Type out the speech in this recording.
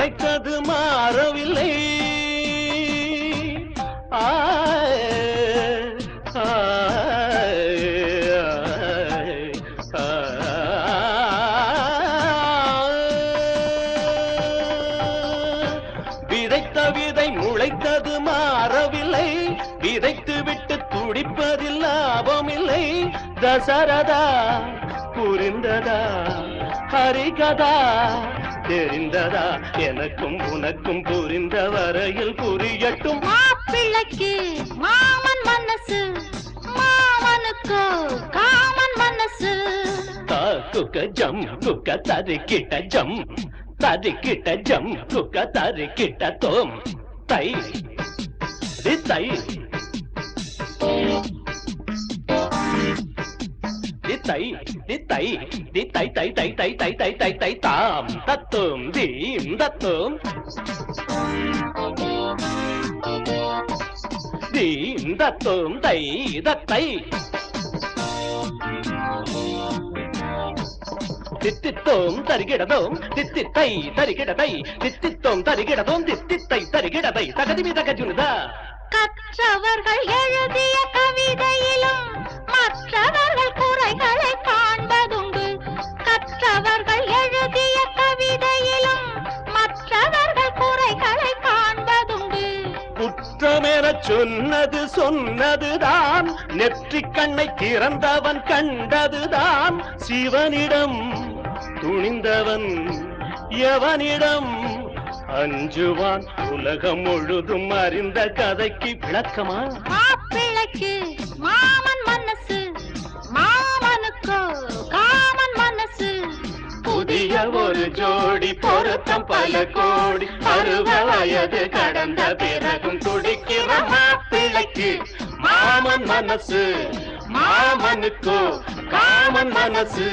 விதை மாறவில்லை. விதைத்த விதை முளைத்தது மாறவில்லை. விதைத்து விட்டு துடிப்பதில் லாபமில்லை. தசரதா புரிந்ததா ஹரிகதா தெரிந்ததா? எனக்கும் உனக்கும் புரிந்த வரையில் புரியட்டும். மாப்பிள்ளைக்கு மாமன் மனசு மாமனுக்கு காமன் மனசு. தா குக்க ஜம் குக்க தரிக்கிட்ட ஜம் தரிக்கிட்ட ஜம் குக்க தரிக்கிட்ட தோம். தை தி. தை தி தை தி தை தி தை தை தை தை தை தை தை தை தாம் தத்தும் தீம் தத்தும் தீம் தத்தும் தை தத்தை தித்தித்தோம் தருகிடதோம் தித்தித்தை தருகிடதை தித்தித்தோம் தருகிடதோம் தித்தித்தை தருகிடதை தகதிமி தகஜுனுதா கற்றவர்கள் எழுதிய கவிதையிலும் மற்றவர்கள் குறைகளை காண்பதுண்டு. கற்றவர்கள் எழுதிய கவிதையிலும் மற்றவர்கள் குறைகளை காண்பதுண்டு. குற்றமென சொன்னது சொன்னதுதான். நெற்றிக் கண்ணை திறந்தவன் கண்டதுதான். சிவனிடம் துணிந்தவன் எவனிடம்? அஞ்சுவான் உலகம் முழுதும் அறிந்த கதைக்கு விளக்கமா? மனசு மாமனுக்கு காமன் மனசு. புதிய ஒரு ஜோடி பொருத்தம் பல கோடி. அறுப வயது கடந்த பிறகும் துடிக்கிற மாப்பிள்ளைக்கு மாமன் மனசு. மாமனுக்கோ காமன் மனசு.